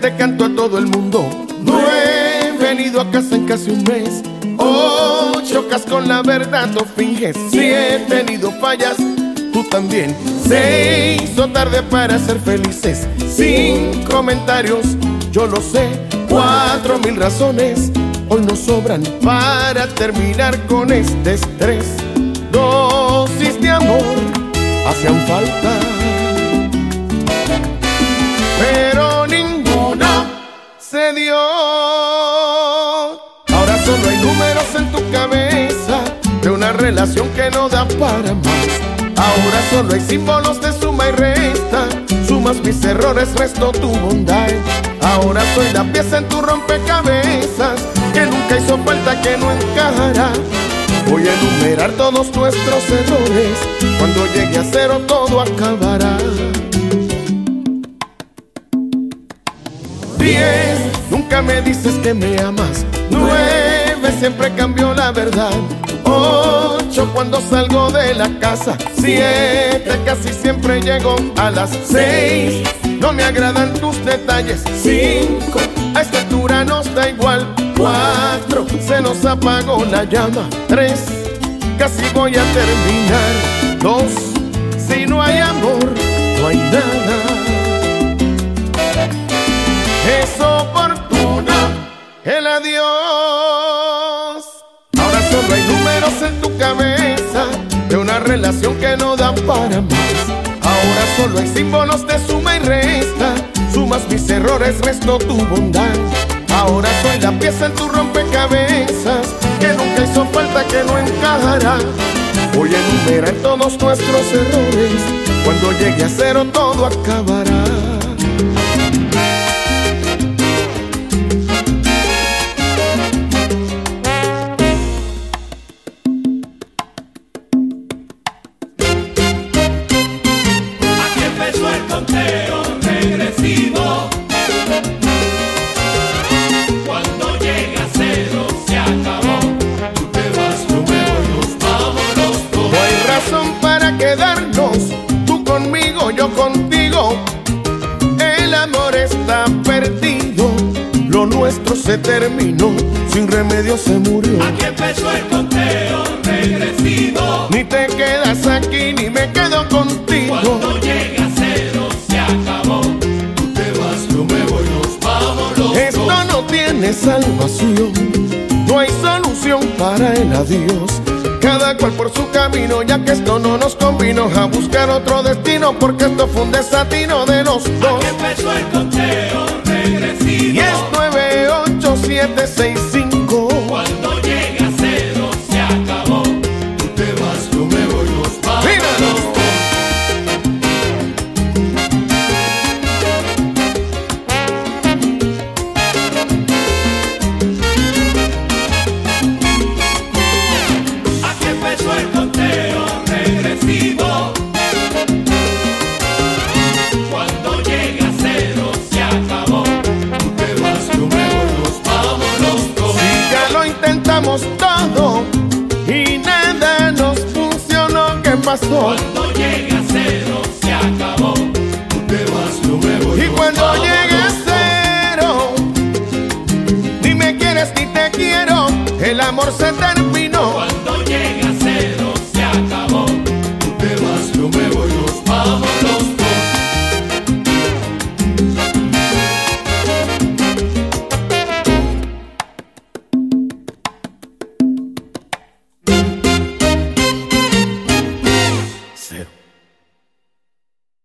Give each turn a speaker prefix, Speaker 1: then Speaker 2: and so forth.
Speaker 1: te canto a todo el mundo. No he venido a casa en casi un mes. Oh, chocas con la verdad, no finges. Si he tenido fallas, tú también. Se hizo tarde para ser felices. Sin comentarios, yo lo sé. Cuatro mil razones hoy nos sobran para terminar con este estrés. Dosis de amor hacían falta, relación que no da para más. Ahora solo hay símbolos de suma y resta. Sumas mis errores, resto tu bondad. Ahora soy la pieza en tu rompecabezas que nunca hizo falta que no encajará. Voy a enumerar todos nuestros errores. Cuando llegue a cero todo acabará. Diez, nunca me dices que me amas. Nueve, siempre cambió la verdad. Ocho, cuando salgo de la casa. Siete, casi siempre llego a las seis. No me agradan tus detalles. Cinco, a esta altura nos da igual. Cuatro, se nos apagó la llama. Tres, casi voy a terminar. Dos, si no hay amor, no hay nada. Es oportuno el adiós. Solo hay números en tu cabeza de una relación que no da para más. Ahora solo hay símbolos de suma y resta. Sumas mis errores, resto tu bondad. Ahora soy la pieza en tu rompecabezas que nunca hizo falta que no encajará. Voy a enumerar todos nuestros errores. Cuando llegue a cero todo acabará. Razón para quedarnos, tú conmigo, yo contigo. El amor está perdido, lo nuestro se terminó, sin remedio se murió.
Speaker 2: Aquí empezó el conteo regresivo.
Speaker 1: Ni te quedas aquí, ni me quedo contigo.
Speaker 2: Cuando llega a cero se acabó. Tú te vas, yo me voy, nos vamos los
Speaker 1: Esto
Speaker 2: dos.
Speaker 1: no tiene salvación, no hay solución para el adiós. Cada cual por su camino, ya que esto no nos convino a buscar otro destino, porque esto fue un desatino de los dos.
Speaker 2: Aquí empezó el conteo regresivo.
Speaker 1: Y es 98765. Intentamos todo y nada nos funcionó, ¿qué pasó?
Speaker 2: Cuando llega a cero se acabó. Tú te vas, voy.
Speaker 1: Y cuando llegue a cero, ni me quieres ni te quiero, el amor se terminó.